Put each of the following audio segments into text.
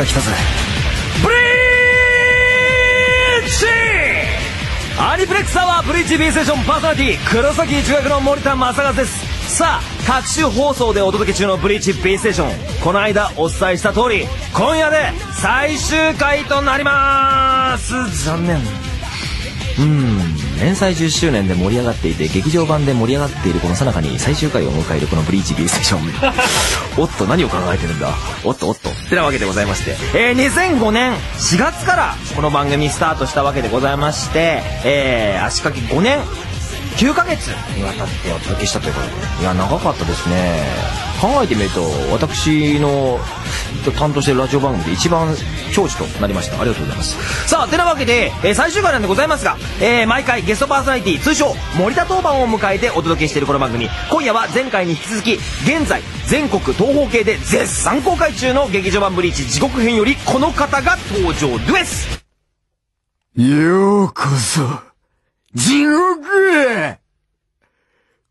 が来たぜ。ブリーチアニプレックスアワーブリーチ B ステーションパーソナリティ黒崎一学の森田正和です。さあ各種放送でお届け中のブリーチ B ステーション。この間お伝えした通り今夜で最終回となります。残念。うん連載10周年で盛り上がっていて劇場版で盛り上がっているこの最中に最終回を迎えるこの「ブリーチ B ステーション」おっと何を考えてるんだ？おっとおっと。ってなわけでございまして、えー、2005年4月からこの番組スタートしたわけでございまして、えー、足掛け5年9ヶ月にわたってお届けしたということで。いや長かったですね。考えてみると私の担当しているラジオ番組で一番長寿となりました。ありがとうございます。さあてなわけで、えー最終回なんでございますが、えー毎回ゲストパーソナリティ通称森田当番を迎えてお届けしているこの番組。今夜は前回に引き続き現在全国東方系で絶賛公開中の劇場版ブリーチ地獄編よりこの方が登場です。ようこそ、地獄へ。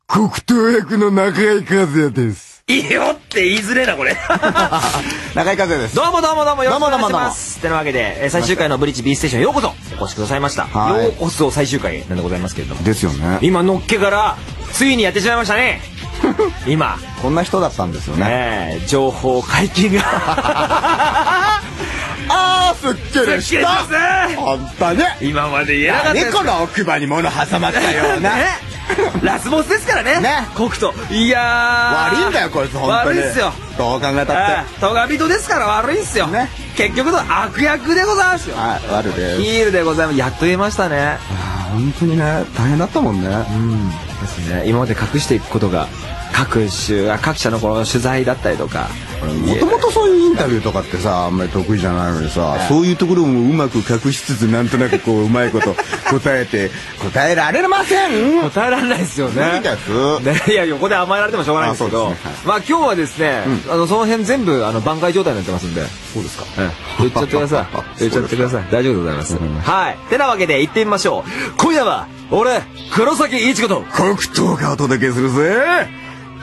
黒糖役の中井和也です。いいよって言いづれえなこれ 中井和也です。どうもどうもどうもよろしくお願いしどうもどうもどうもます。てなわけで、えー最終回のブリッジ B ステーションへようこそお越しくださいました。はいようこそ最終回なんでございますけれども。ですよね。今のっけから、ついにやってしまいましたね。今、こんな人だったんですよね。ねえ情報解禁が。あー、すっきりししたますね本当ね。今まで言えなかったこの奥歯に物挟まったような。ねラスボスですからね。ね黒と。いやー。悪いんだよ、こいつ、本当に。悪いっすよ。どう考えたって。あートガ人ですから悪いっすよ。ね結局の悪役でございますよ。はい、悪です。ヒールでございます。やっと言えましたね。あー本当にね、大変だったもんね。うんですね今まで隠していくことが各種あ各社のこの取材だったりとか。もともとそういうインタビューとかってさあんまり得意じゃないのにさ、そういうところもうまく隠しつつなんとなくこううまいこと答えて答えられません。答えられないですよね。いや横で甘えられてもしょうがないんですけど。あそうですね。まあ今日はですね、あのその辺全部あの挽回状態になってますんで。そうですか。ええ。言っちゃってください。言っちゃってください。大丈夫でございます、はい。てなわけで行ってみましょう。今夜は俺黒崎一子と。黒糖がお届けするぜ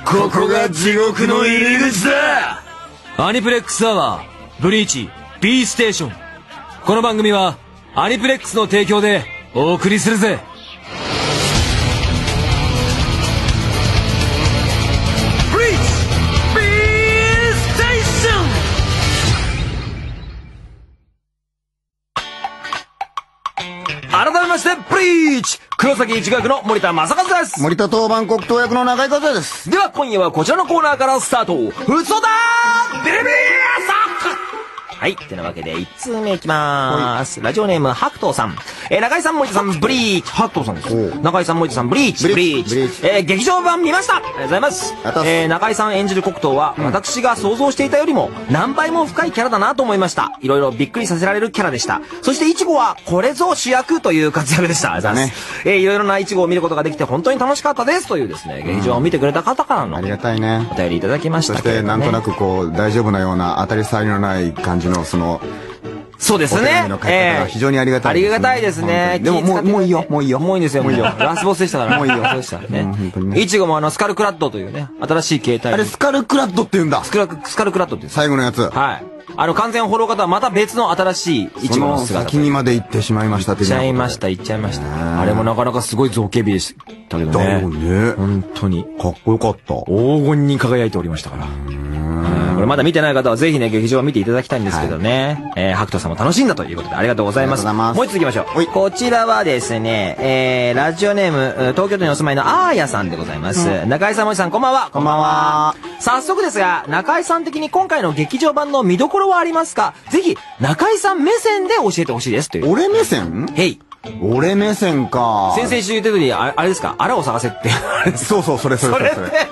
ここが地獄の入り口だアニプレックスアワー、ブリーチ、B ステーション。この番組は、アニプレックスの提供でお送りするぜ。して、ブリーチ黒崎一学の森田正和です。森田当番黒糖役の中井和也です。では今夜はこちらのコーナーからスタート。ふつおだビリビはい。てなわけで、1通目いきまーす。ラジオネーム、白桃さん。えー、中井さん、森田さん、ブリーチ。白桃さんです。中井さん、森田さん、ブリーチ。ブブリーチ。えー、劇場版見ましたありがとうございますえー、中井さん演じる黒糖は、私が想像していたよりも、何倍も深いキャラだなと思いました。いろいろびっくりさせられるキャラでした。そして、イチゴは、これぞ主役という活躍でした。ありがとうございます。えー、いろいろなイチゴを見ることができて、本当に楽しかったです。というですね、劇場を見てくれた方からのありがたいねお便りいただきましそしたけれども、ね。てなんとなくこう大丈夫なような当たり障りのない感じのそのそうですねお手紙の。書き方が非常にありがたいありがたいですね。でももうもういいよもういいよもういいんですよ。もういいよ。ラスボスでしたから。もういいよそうでしたね。いちごもあの、スカルクラッドというね、新しい形態あれスカルクラッドって言うんだスクラスカルクラッドって最後のやつはい。あの、完全フォロー方はまた別の新しいいちその姿。先にまで行ってしまいました行っちゃいましした、行っちゃいました。あれもなかなかすごい造形美でしたけどだね。よね本当に。かっこよかった黄金に輝いておりましたから。まだ見てない方はぜひね、劇場を見ていただきたいんですけどね。えー、白桃さんも楽しんだということでありがとうございます。ますもう一つ行きましょう。はいこちらはですね、えー、ラジオネーム、えー東京都にお住まいのあーやさんでございます。中井さん、森さん、こんばんは。こんばんは。早速ですが、中井さん的に今回の劇場版の見どころはありますか？ぜひ、中井さん目線で教えてほしいです。という。俺目線？へい。俺目線か先々週言ってたように、ああれですか？あらを探せって。そうそうそれそれそれそれ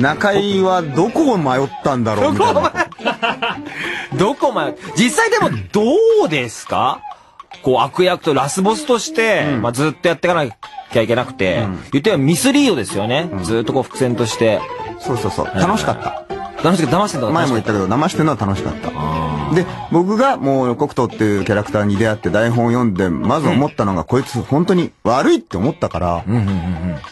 中井はどこを迷ったんだろうみたいな。どこまで、実際でもどうですか？こう悪役とラスボスとして、まあずっとやっていかなきゃいけなくて、言ってはミスリードですよね。ずっとこう伏線として。そうそうそう。楽しかった楽しく騙してんだ前も言ったけど騙してるのは楽しかった。あで僕がもう黒糖っていうキャラクターに出会って台本を読んでまず思ったのが、こいつ本当に悪いって思ったから、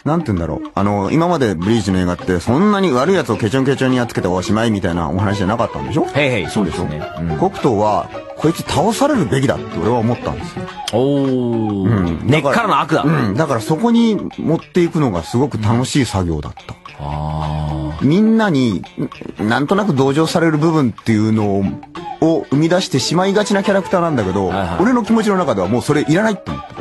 なんて言うんだろう。あの今までブリーチの映画ってそんなに悪いやつをケチョンケチョンにやっつけておしまいみたいなお話じゃなかったんでしょ？へいへい。そうですね。黒糖はこいつ倒されるべきだって俺は思ったんですよ。おー、根っからの悪だ、うん、だからそこに持っていくのがすごく楽しい作業だった。あみんなに、んなんとなく同情される部分っていうのを、を生み出してしまいがちなキャラクターなんだけど、はいはい。俺の気持ちの中ではもうそれいらないって思った。ー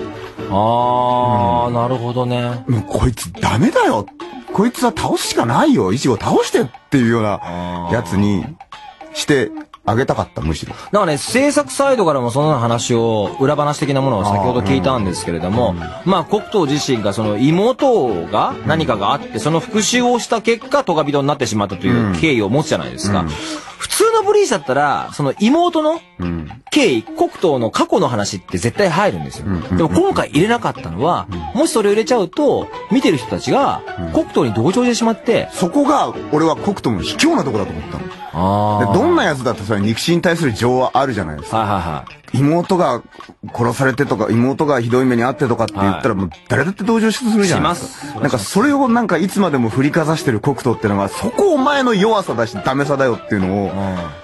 あー、なるほどね。もうこいつダメだよ。こいつは倒すしかないよ。イチゴ倒してっていうようなやつにしてあげたかった、むしろ。なんかね、制作サイドからもその話を、裏話的なものを先ほど聞いたんですけれども、まあ、黒糖自身がその妹が何かがあって、その復讐をした結果、トガビドになってしまったという経緯を持つじゃないですか。普通のブリーチだったら、その妹の経緯、黒糖の過去の話って絶対入るんですよ。でも今回入れなかったのは、もしそれを入れちゃうと、見てる人たちが黒糖に同情してしまって、そこが、俺は黒糖の卑怯なとこだと思ったの。どんなやつだってそれ肉親に対する情はあるじゃないですか。はいはいはい。妹が殺されてとか、妹がひどい目に遭ってとかって言ったら、もう誰だって同情するじゃないですか。しますなんかそれをなんかいつまでも振りかざしてる黒糖ってのが、そこお前の弱さだしダメさだよっていうのを、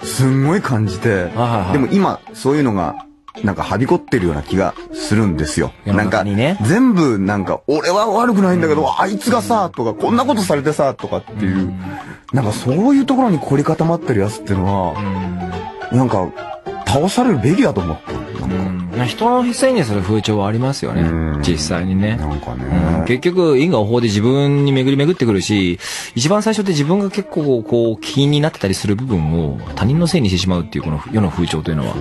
すんごい感じてはいは、いでも今そういうのが、なんかはびこってるような気がするんですよ。なんか全部なんか、俺は悪くないんだけど、あいつがさ、とか、こんなことされてさ、とかっていう、なんかそういうところに凝り固まってるやつっていうのは、なんか、倒されるべきだと思った。なんか、うん人のせいにする風潮はありますよねうん。実際にね。なんかうんね。結局、因果応報で自分に巡り巡ってくるし、一番最初って自分が結構、こう、気になってたりする部分を他人のせいにしてしまうっていうこの世の風潮というのは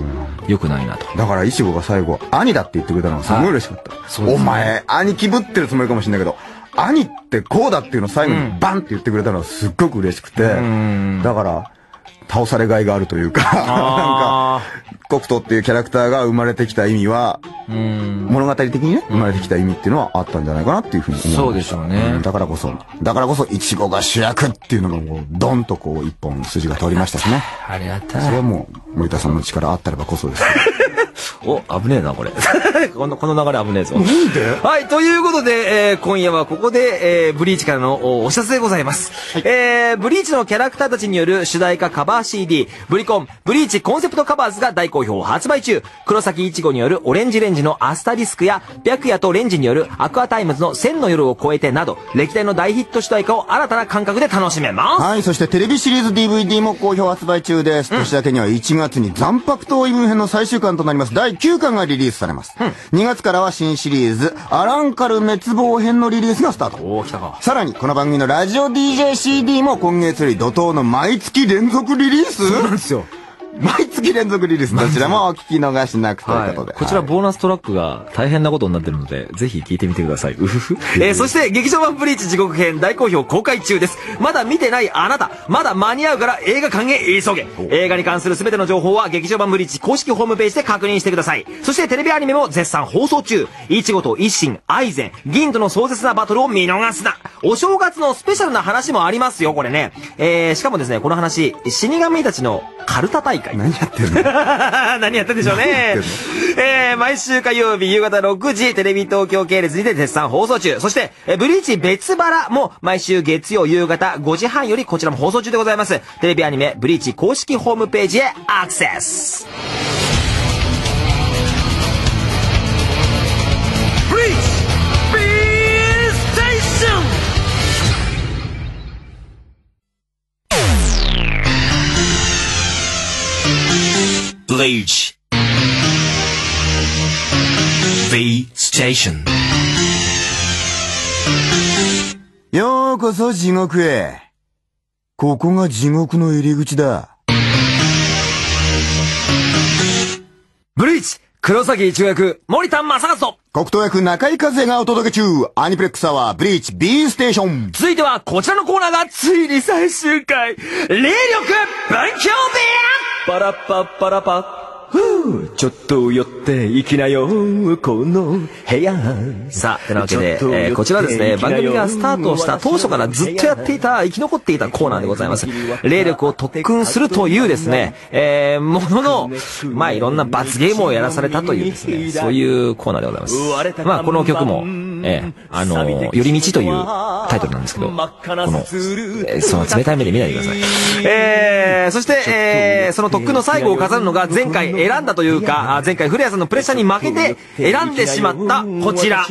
良くないなと。だから、イチゴが最後、兄だって言ってくれたのがすごい嬉しかった。そうですねお前、兄貴ぶってるつもりかもしれないけど、兄ってこうだっていうのを最後にバンって言ってくれたのはすっごく嬉しくて、だから、倒されがいがあるというか、なんか、黒糖っていうキャラクターが生まれてきた意味は、うん。物語的にね、生まれてきた意味っていうのはあったんじゃないかなっていうふうに思う。そうでしょうねんだからこそ、だからこそ、一護が主役っていうのがもう、ドンとこう、一本筋が通りましたしね。ありがたそれはもう、森田さんの力あったればこそです。お、危ねえな、これ。この、この流れ危ねえぞ。なんで？はい、ということで、えー今夜はここで、えーブリーチからのおお知らせでございます。えーブリーチのキャラクターたちによる主題歌カバー CD、ブリコン、 BLEACH CONCEPT COVERS が大好評発売中。黒崎一護による ORANGE RANGE のアスタリスクや、白哉と恋次による Aqua Timez の千の夜をこえてなど、歴代の大ヒット主題歌を新たな感覚で楽しめます。はい、そしてテレビシリーズ DVD も好評発売中です。年明けには1月に残白刀異文編の最終巻となります第9巻がリリースされます。2月からは新シリーズ、アランカル滅亡編のリリースがスタート。おー、来たか。さらに、この番組のラジオ DJCD も今月より怒涛の毎月連続リリースそうなんですよ。毎月連続リリース。どちらもお聞き逃しなくというはいことで。こちらボーナストラックが大変なことになってるので、ぜひ聞いてみてください。うふふ。えーそして、劇場版ブリーチ地獄編大好評公開中です。まだ見てないあなた、まだ間に合うから映画館へ急げ。映画に関する全ての情報は劇場版ブリーチ公式ホームページで確認してください。そしてテレビアニメも絶賛放送中。イチゴと一心、アイゼン、銀との壮絶なバトルを見逃すな。お正月のスペシャルな話もありますよ、これね。えー、しかもですね、この話、死神たちのカルタ大会。何やってんの？何やってんでしょうね。えー、毎週火曜日夕方6時、テレビ東京系列にて絶賛放送中。そして、えーブリーチ別腹も毎週月曜夕方5時半よりこちらも放送中でございます。テレビアニメ、ブリーチ公式ホームページへアクセス。Bleach. V Station. ようこそ地獄へ。ここが地獄の入り口だ。ブリーチ黒崎一役、森田正和と黒糖役中井和也がお届け中。アニプレックスアワーブリーチ B ステーション。続いてはこちらのコーナーがついに最終回霊力分享部屋パラッパッパラパちょっと寄って行きなよ、この部屋。さあ、てなわけで、えーこちらはですね、番組がスタートした当初からずっとやっていた、生き残っていたコーナーでございます。霊力を特訓するというですね、えー、ものの、まあいろんな罰ゲームをやらされたというですね、そういうコーナーでございます。まあこの曲も、えー、あの、寄り道というタイトルなんですけど、この、えーその冷たい目で見ないでください。えー、そして、えー、その特訓の最後を飾るのが前回選んだというか、あ前回古谷さんのプレッシャーに負けて選んでしまったこちら。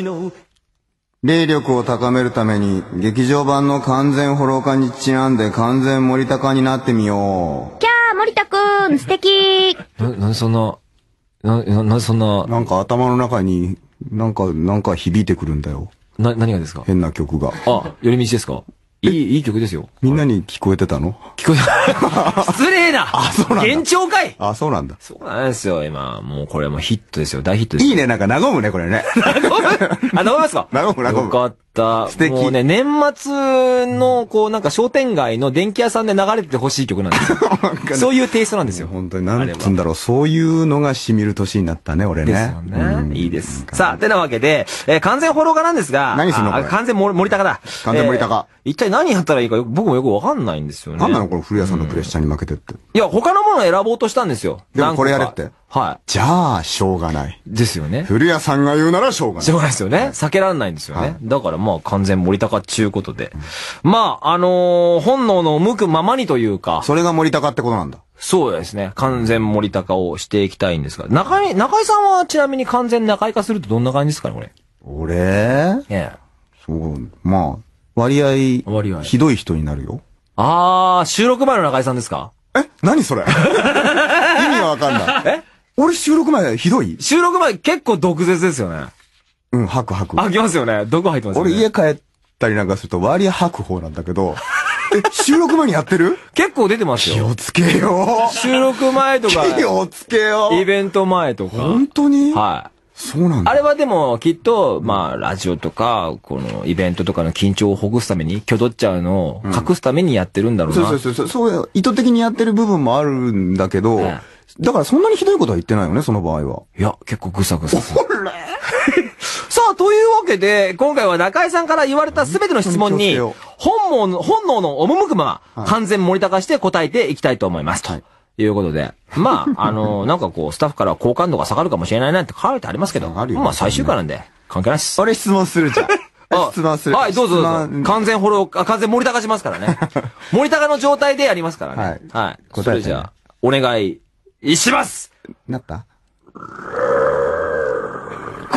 霊力を高めるために、劇場版の完全ホロ化にちなんで完全森高になってみよキャー、森田くん、素敵な、なんでそんな、な、な、なんでそんなう。、なんか頭の中に、なんか、なんか響いてくるんだよ。な、何がですか？変な曲が。あ、寄り道ですか？いい、いい曲ですよ。みんなに聞こえてたの？聞こえた。失礼なあそうなんだ幻聴かいあ、そうなんだ。そうなんですよ、今。もうこれもうヒットですよ。大ヒットですよ。いいね、なんか和むね、これね。あ、飲みますか和む和むよかった。素敵もうね、年末の、こう、なんか商店街の電気屋さんで流れててほしい曲なんですよ。そういうテイストなんですよ。本当に、なんつうんだろう、そういうのが染みる年になったね、俺ね。ですよね。うんいいです。さあ、てなわけで、えー完全フォロー化なんですが、何すんの完全森森高だ。完全森高えー一体何やったらいいかよ僕もよくわかんないんですよね。なんなの？この古谷さんのプレッシャーに負けてって。いや、他のものを選ぼうとしたんですよ。でもこれやれってはじゃあ、しょうがない。い。ですよね。古谷さんが言うならしょうがない。しょうがないですよね。避けられないんですよね。はいだからまあ完全森高っちゅうことで。まあ、あのー本能の向くままにというか、それが森高ってことなんだ。そうですね。完全森高をしていきたいんですが、中井、中井さんはちなみに完全中井化するとどんな感じですかね、これ。俺？ええ。そう、まあ、割合、割合ひどい人になるよ。あー、収録前の中井さんですか？え？何それ？意味がわかんない。え？俺収録前ひどい？収録前結構毒舌ですよね。うん、吐く吐く。あ、きますよね。毒入ってますよね。俺家帰ったりなんかすると割合吐く方なんだけど、え、収録前にやってる？結構出てますよ。気をつけよ収録前とか、う。気をつけよう。イベント前とか。本当に？はい。そうなんだ。あれはでも、きっと、まあ、ラジオとか、この、イベントとかの緊張をほぐすために、挙動っちゃうのを隠すためにやってるんだろうな。そうそうそうそう、そう、意図的にやってる部分もあるんだけど、えだからそんなにひどいことは言ってないよね、その場合は。いや、結構ぐさぐさする。さあ、というわけで、今回は中井さんから言われたすべての質問に、うん本能の、本能の赴くまま、完全盛り高して答えていきたいと思います。と。い。うことで。まあ、あの、なんかこう、スタッフからは好感度が下がるかもしれないなって書いてありますけど、まあ最終回なんで、関係ないっす。俺質問するじゃん。あ質問する。はい、どうぞどうぞ完全フォロー、あ完全盛り高しますからね。盛り高の状態でやりますからね。はいはい。それじゃあ、お願いしますなった？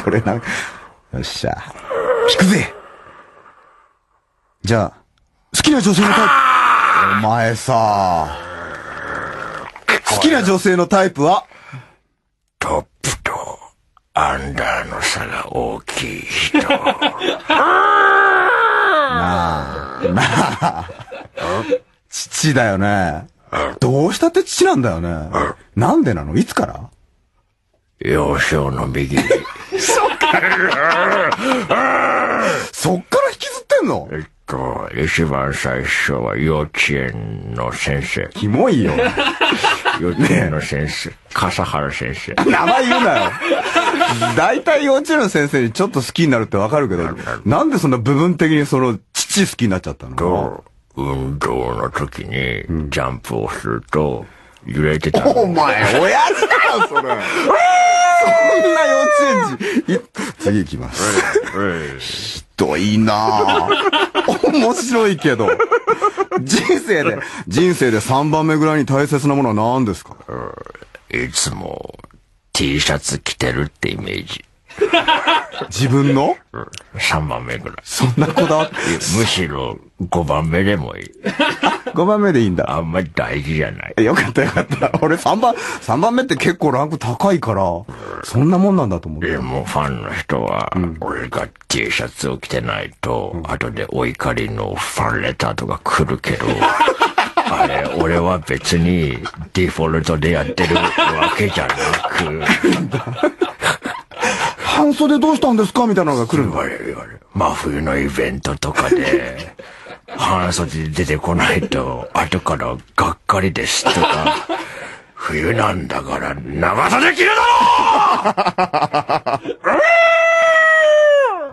これな、よっしゃ。引くぜじゃあ、好きな女性のタイプ。お前さ、好きな女性のタイプは？トップとアンダーの差が大きい人。なあ、なあ、父だよね。どうしたって父なんだよね。なんでなの？いつから？幼少の右。そっから引きずってんの？えっと、一番最初は幼稚園の先生。キモいよ。幼稚園の先生。笠原先生。名前言うなよ。大体幼稚園の先生にちょっと好きになるってわかるけど、なんでそんな部分的にその父好きになっちゃったの？と、運動の時にジャンプをすると揺れてたの。お前、親父だよ、それ。そんな幼稚園児。い次行きます。ひどいなぁ。面白いけど。人生で、人生で3番目ぐらいに大切なものは何ですか？いつも T シャツ着てるってイメージ。自分の？3番目ぐらい。そんなこだわって？むしろ5番目でもいい。5番目でいいんだ。あんまり大事じゃない。よかったよかった。俺3番、3番目って結構ランク高いから、そんなもんなんだと思ってで。もファンの人は、俺が T シャツを着てないと、後でお怒りのファンレターとか来るけど、あれ、俺は別にデフォルトでやってるわけじゃなく、半袖どうしたんですか？みたいなのが来る。言われる言われる。真冬のイベントとかで、半袖で出てこないと、後からがっかりですとか、冬なんだから長袖着るだ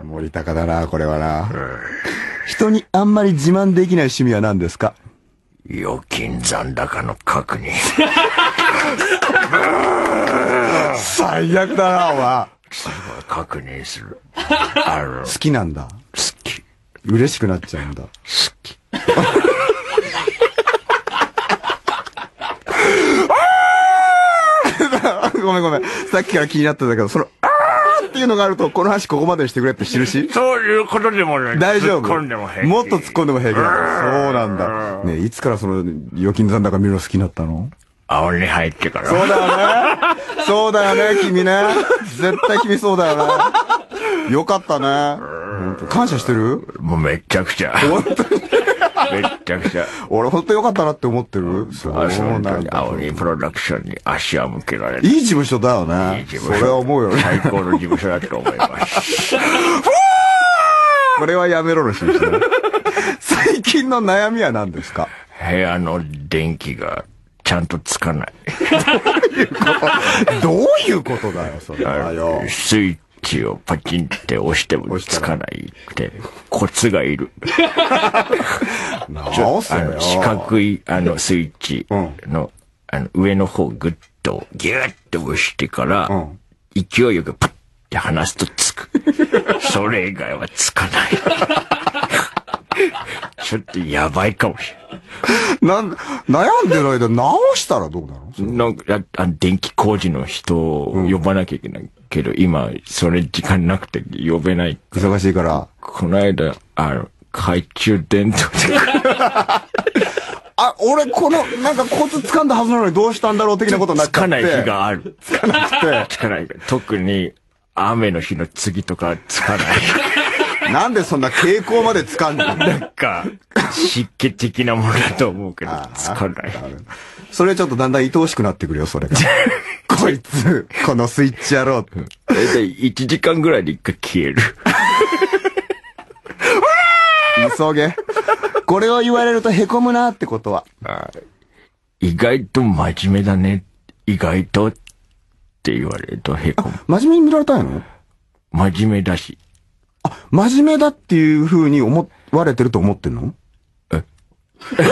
ろ 森高だな、これはな。人にあんまり自慢できない趣味は何ですか？預金残高の確認。最悪だな、お前。確認する。あの、好好きなんだ。き。嬉しくなっちゃうんだ。好き。ごめんごめん。さっきから気になってたけど、その、あーっていうのがあると、この話ここまでにしてくれって印？そういうことでもない。大丈夫？突っ込んでも平気。もっと突っ込んでも平気なの。そうなんだ。ねえいつからその、預金残高見るの好きになったの？青に入ってから。そうだよね。そうだよね、君ね。絶対君そうだよね。よかったね。感謝してる？もうめっちゃくちゃ。本当に？めっちゃくちゃ。俺本当よかったなって思ってる？そうなんだ。に青にプロダクションに足は向けられる。いい事務所だよね。いい事務所それは思うよね。最高の事務所だと思います。これはやめろの印だね。最近の悩みは何ですか？部屋の電気がちゃんとつかない。どういうことだよ、それはよ。スイッチをパチンって押してもつかないって、コツがいる。直せの、。四角い、あの、スイッチの、あの、上の方ぐっと、ギューって押してから、ん勢いよくパッて離すとつく。それ以外はつかない。ちょっとやばいかもしなん、悩んでる間直したらどうなの？れない。なんか、ああ電気工事の人を呼ばなきゃいけないけど、今、それ時間なくて呼べない。忙しいから。この間、あの、懐中電灯で、あ、俺この、なんかコツ掴んだはずなのにどうしたんだろう的なことになっちゃって。つかない日がある。つかなくて。つかない。特に、雨の日の次とかつかない。なんでそんな傾向まで掴んでるのなんか、湿気的なものだと思うけど、つかない。それちょっとだんだん愛おしくなってくるよ、それが。こいつ、このスイッチ野郎。大体1時間ぐらいで一回消える。急げ。これを言われると凹むなってことは。意外と真面目だね。意外とって言われるとへこむ。真面目に見られたいの？真面目だし。真面目だっていう風に思われてると思ってんの？え？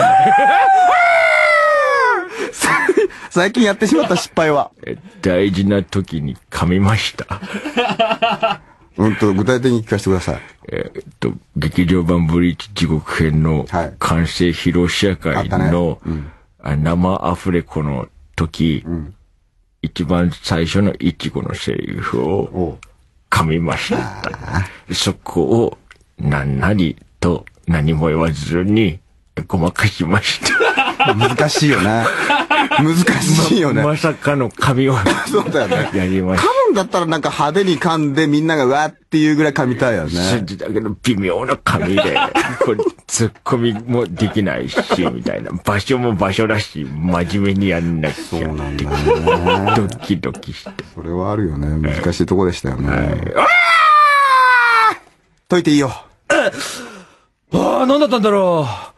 最近やってしまった失敗は。え大事な時に噛みました。うんと、具体的に聞かせてください。えーっと、劇場版ブリーチ地獄編のはい。完成披露試写会の、あ生アフレコの時、一番最初のイチゴのセリフを噛みました。そこを何なりと何も言わずにごまかしました。難しいよね。難しいよね。まさかの噛みを そうだよね。やりまし噛むんだったらなんか派手に噛んでみんながうわっていうぐらい噛みたいよた。ね。筋だけど微妙な噛みで、これ突っ込みもできないし、みたいな。場所も場所だし、真面目にやんなきゃ。そうなんだよね。ドキドキして。それはあるよね。難しいとこでしたよね。解いていいよ。ああ、なんだったんだろう。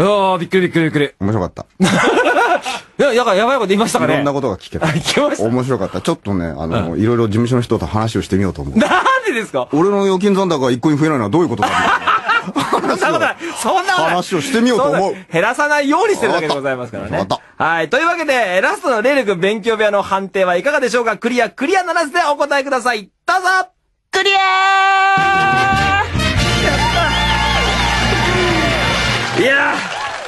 ああ、びっくりびっくりびっくり。面白かった。い や、やばいやばいこと言いましたかねいろんなことが聞けたあ。聞きました。面白かった。ちょっとね、あの、いろいろ事務所の人と話をしてみようと思う。なんでですか？俺の預金残高が一個に増えないのはどういうことだそんなことない。そんなことない。話をしてみようと思うそんな減らさないようにしてるだけでございますからねわかっ。はい。というわけで、ラストの霊力勉強部屋の判定はいかがでしょうか？クリア、クリアならずでお答えください。どうぞクリアい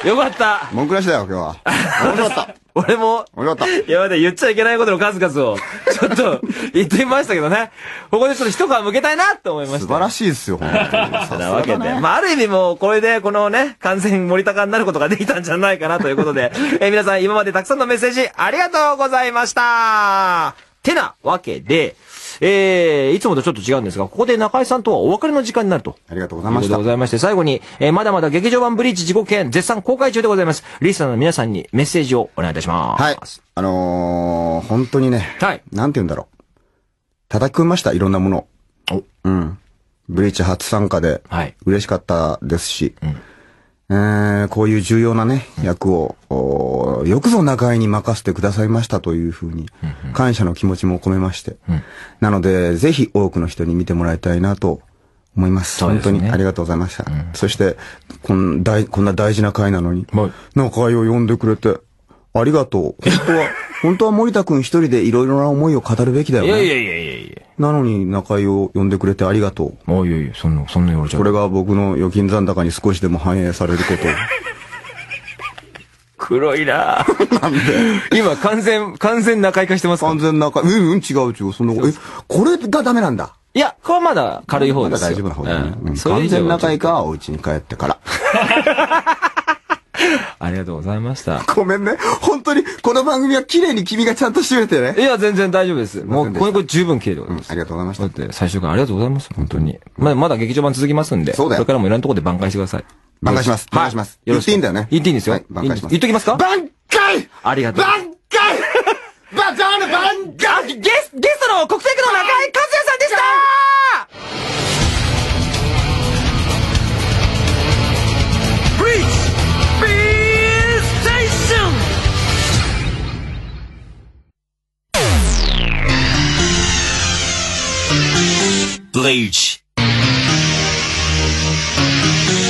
よかった。文句なしだよ、今日は。面白かった。俺も、面白かった。いや、待って、言っちゃいけないことの数々を、ちょっと、言ってみましたけどね。ここでちょっと一皮向けたいなと思いました。素晴らしいですよ、本当に。なわけで。まあ、ある意味もう、これで、このね、完全森高になることができたんじゃないかなということで、えー皆さん今までたくさんのメッセージありがとうございましたてなわけで、えー、いつもとちょっと違うんですが、ここで中井さんとはお別れの時間になると。ありがとうございましたということでご。ざいまして、最後に、えーまだまだ劇場版ブリーチ自己編絶賛公開中でございます。リスナーの皆さんにメッセージをお願いいたします。はい。あのー、本当にね、はい。なんて言うんだろう。叩き込みました、いろんなものを。おうん。ブリーチ初参加で、はい。嬉しかったですし、えーこういう重要なね、役を、よくぞ中井に任せてくださいましたというふうに、感謝の気持ちも込めまして。なので、ぜひ多くの人に見てもらいたいなと思います。すね本当にありがとうございました。そして、こん大こんな大事な会なのに、はい中井を呼んでくれて、ありがとう。本当は、本当は森田くん一人でいろいろな思いを語るべきだよね。いやいやいやいやいや。なのに中井を呼んでくれてありがとう。もういやいや、そんな、そんな言われちゃう。これが僕の預金残高に少しでも反映されることを。黒いな なんで？今完全、完全中居化してますか？完全中井、うんうん、違う違う。その、え、これがダメなんだ？いや、これはまだ軽い方ですよ。まだ大丈夫な方だね。完全中井かはお家に帰ってから。ありがとうございました。ごめんね。本当に、この番組は綺麗に君がちゃんと締めてね。いや、全然大丈夫です。もう、これ、これ十分綺麗でございます。ありがとうございました。だって、最終回ありがとうございます。本当に。まだ、まだ劇場版続きますんで。そうだよこれからもいろんなところで挽回してください。挽回しますはい。挽回しますよろしく言っていいんだよね言っていいんですよ。はい挽回します言っときますか？挽回ありがとう。挽回 バザール挽回ゲス、ゲストの国政区の中井和 Bleach.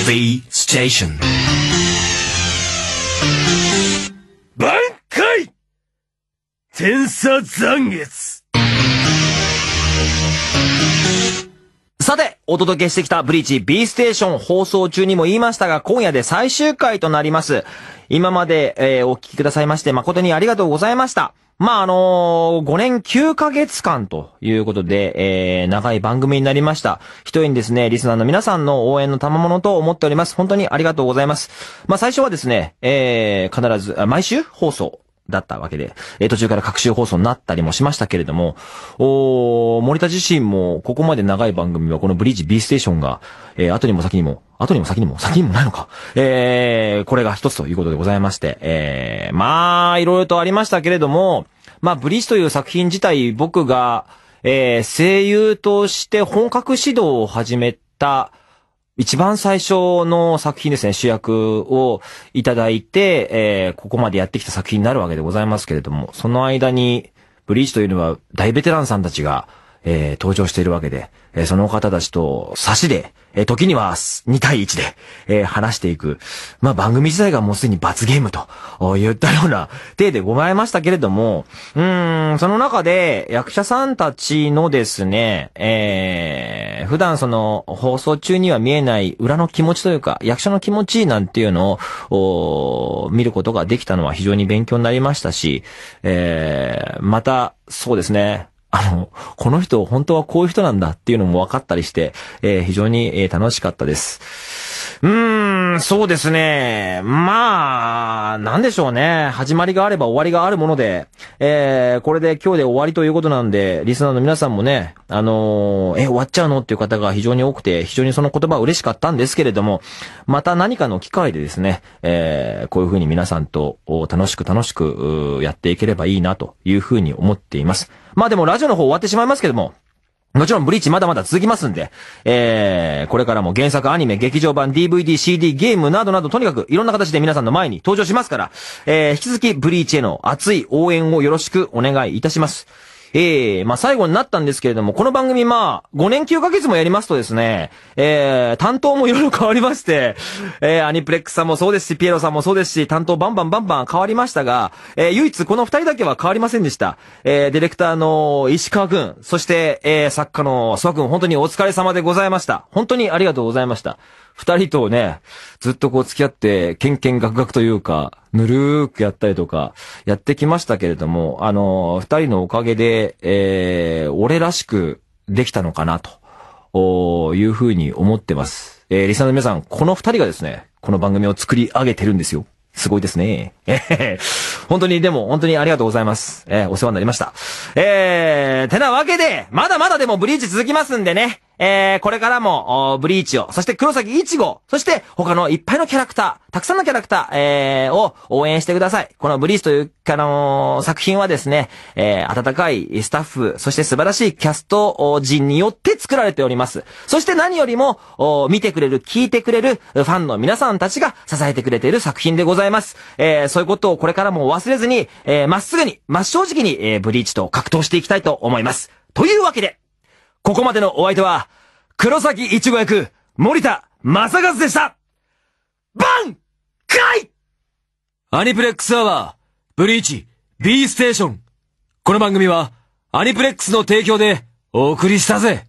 V Station. 挽回天差残月さて、お届けしてきたブリーチ B ステーション放送中にも言いましたが、今夜で最終回となります。今まで、えーお聞きくださいまして誠にありがとうございました。まあ、あのー5年9ヶ月間ということで、えー長い番組になりました。一人にですね、リスナーの皆さんの応援の賜物と思っております。本当にありがとうございます。まあ、最初はですね、えー必ず、毎週放送。だったわけで、えー途中から各週放送になったりもしましたけれども、おー森田自身も、ここまで長い番組はこのブリーチ B ステーションが、えー後にも先にも、後にも先にも、先にもないのか。えーこれが一つということでございまして、えーまあ、いろいろとありましたけれども、まあ、ブリーチという作品自体、僕が、えー声優として本格指導を始めた、一番最初の作品ですね、主役をいただいて、えーここまでやってきた作品になるわけでございますけれども、その間に、ブリーチというのは大ベテランさんたちが、えー登場しているわけで、えーその方たちと差しで、えー時には2対1で、えー話していく。まあ番組自体がもうすでに罰ゲームと言ったような体でございましたけれども、うーん、その中で役者さんたちのですね、えー普段その放送中には見えない裏の気持ちというか、役者の気持ちなんていうのを、見ることができたのは非常に勉強になりましたし、えーまた、そうですね、あの、この人本当はこういう人なんだっていうのも分かったりして、えー非常に、楽しかったです。うーん、そうですね。まあ、なんでしょうね。始まりがあれば終わりがあるもので、えーこれで今日で終わりということなんで、リスナーの皆さんもね、あのーえ、終わっちゃうのっていう方が非常に多くて、非常にその言葉嬉しかったんですけれども、また何かの機会でですね、えーこういうふうに皆さんと楽しく楽しくやっていければいいなというふうに思っています。まあでもラジオの方終わってしまいますけども、もちろんブリーチまだまだ続きますんで、えー、これからも原作アニメ、劇場版、DVD、CD、ゲームなどなどとにかくいろんな形で皆さんの前に登場しますから、えー、引き続きブリーチへの熱い応援をよろしくお願いいたします。えー、まあ最後になったんですけれども、この番組まあ、5年9ヶ月もやりますとですね、えー、担当もいろいろ変わりまして、えー、アニプレックスさんもそうですし、ピエロさんもそうですし、担当バンバンバンバン変わりましたが、えー、唯一この二人だけは変わりませんでした。えー、ディレクターの石川くん、そして、えー、作家の諏訪くん、本当にお疲れ様でございました。本当にありがとうございました。二人とね、ずっとこう付き合って、ケンケンガクガクというか、ぬるーくやったりとか、やってきましたけれども、あの二人のおかげで、えー、俺らしくできたのかなと、いうふうに思ってます。えー、リスナーの皆さん、この二人がですね、この番組を作り上げてるんですよ。すごいですね。えへへ本当に、でも、本当にありがとうございます。えーお世話になりました。えー、てなわけで、まだまだでもブリーチ続きますんでね。えー、これからも、ブリーチを、そして黒崎一号、そして他のいっぱいのキャラクター、たくさんのキャラクター、えー、を応援してください。このブリーチという、あの作品はですね、えー、温かいスタッフ、そして素晴らしいキャスト陣によって作られております。そして何よりも、見てくれる、聞いてくれるファンの皆さんたちが支えてくれている作品でございます。えー、そういうことをこれからも忘れずに、えー、まっすぐに、真っ正直に、えー、ブリーチと格闘していきたいと思います。というわけで、ここまでのお相手は、黒崎一護役、森田正和でしたバンカイアニプレックスアワー、ブリーチ、B ステーション。この番組は、アニプレックスの提供でお送りしたぜ。